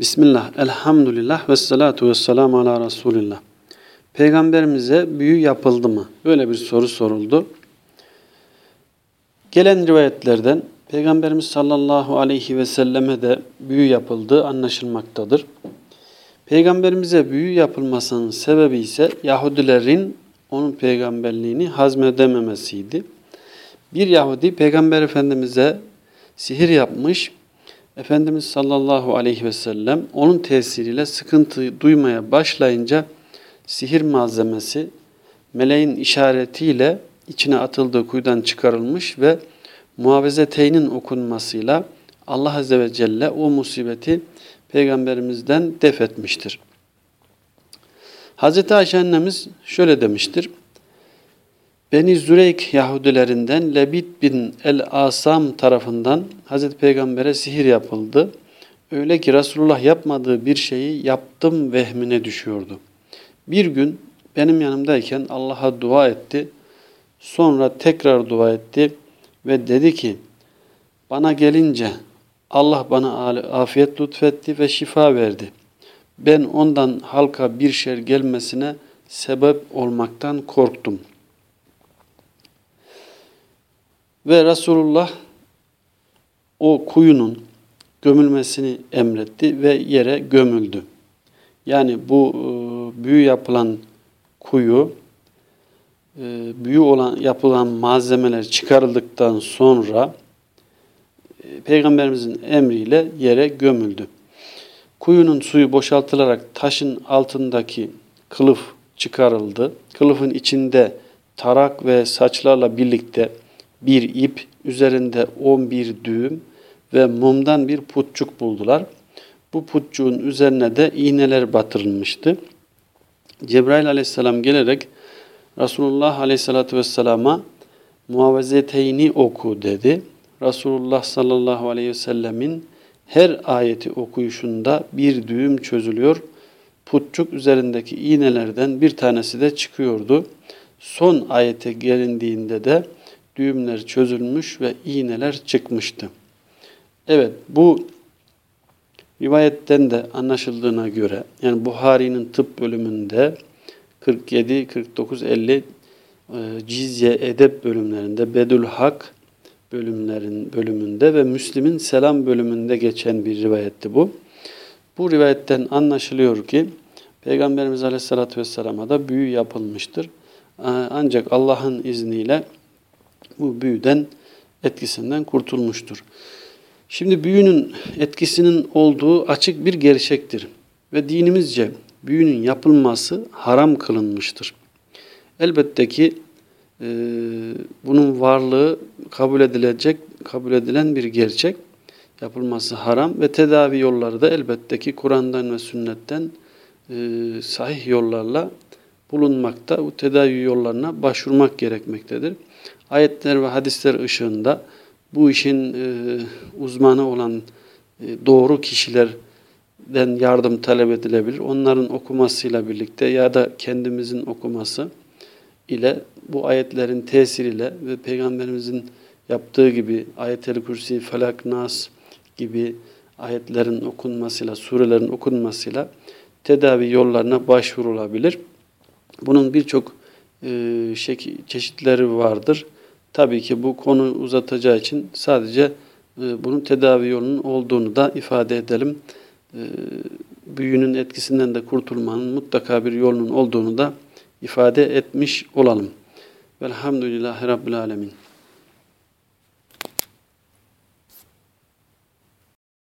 Bismillah, elhamdülillah ve salatu ve selamu ala Resulillah. Peygamberimize büyü yapıldı mı? Böyle bir soru soruldu. Gelen rivayetlerden Peygamberimiz sallallahu aleyhi ve selleme de büyü yapıldığı anlaşılmaktadır. Peygamberimize büyü yapılmasının sebebi ise Yahudilerin onun peygamberliğini hazmedememesiydi. Bir Yahudi Peygamber Efendimiz'e sihir yapmış Efendimiz sallallahu aleyhi ve sellem onun tesiriyle sıkıntı duymaya başlayınca sihir malzemesi meleğin işaretiyle içine atıldığı kuyudan çıkarılmış ve muhavezeteynin okunmasıyla Allah Azze ve Celle o musibeti peygamberimizden def etmiştir. Hazreti Ayşe annemiz şöyle demiştir. Beni Züreyk Yahudilerinden Lebit bin el-Asam tarafından Hazreti Peygamber'e sihir yapıldı. Öyle ki Resulullah yapmadığı bir şeyi yaptım vehmine düşüyordu. Bir gün benim yanımdayken Allah'a dua etti. Sonra tekrar dua etti ve dedi ki bana gelince Allah bana afiyet lütfetti ve şifa verdi. Ben ondan halka bir şer gelmesine sebep olmaktan korktum.'' Ve Resulullah o kuyunun gömülmesini emretti ve yere gömüldü. Yani bu e, büyü yapılan kuyu, e, büyü olan yapılan malzemeler çıkarıldıktan sonra e, Peygamberimizin emriyle yere gömüldü. Kuyunun suyu boşaltılarak taşın altındaki kılıf çıkarıldı. Kılıfın içinde tarak ve saçlarla birlikte bir ip, üzerinde 11 düğüm ve mumdan bir putçuk buldular. Bu putçuğun üzerine de iğneler batırılmıştı. Cebrail aleyhisselam gelerek Resulullah aleyhissalatü vesselama muavezeteyni oku dedi. Resulullah sallallahu aleyhi ve sellemin her ayeti okuyuşunda bir düğüm çözülüyor. Putçuk üzerindeki iğnelerden bir tanesi de çıkıyordu. Son ayete gelindiğinde de düğümler çözülmüş ve iğneler çıkmıştı. Evet bu rivayetten de anlaşıldığına göre yani Buhari'nin tıp bölümünde 47, 49, 50 Cizye Edep bölümlerinde Bedül Hak bölümlerin bölümünde ve Müslim'in Selam bölümünde geçen bir rivayetti bu. Bu rivayetten anlaşılıyor ki Peygamberimiz Aleyhisselatü Vesselam'a da büyü yapılmıştır. Ancak Allah'ın izniyle bu büyüden etkisinden kurtulmuştur. Şimdi büyünün etkisinin olduğu açık bir gerçektir ve dinimizce büyünün yapılması haram kılınmıştır. Elbette ki e, bunun varlığı kabul edilecek, kabul edilen bir gerçek. Yapılması haram ve tedavi yolları da elbette ki Kur'an'dan ve sünnetten e, sahih yollarla bulunmakta. Bu tedavi yollarına başvurmak gerekmektedir ayetler ve hadisler ışığında bu işin e, uzmanı olan e, doğru kişilerden yardım talep edilebilir. Onların okumasıyla birlikte ya da kendimizin okuması ile bu ayetlerin tesiriyle ve Peygamberimizin yaptığı gibi ayet-el kürsi, felak, nas gibi ayetlerin okunmasıyla, surelerin okunmasıyla tedavi yollarına başvurulabilir. Bunun birçok e, çeşitleri vardır. Tabii ki bu konu uzatacağı için sadece e, bunun tedavi yolunun olduğunu da ifade edelim. E, büyünün etkisinden de kurtulmanın mutlaka bir yolunun olduğunu da ifade etmiş olalım. Velhamdülillahi Rabbil Alemin.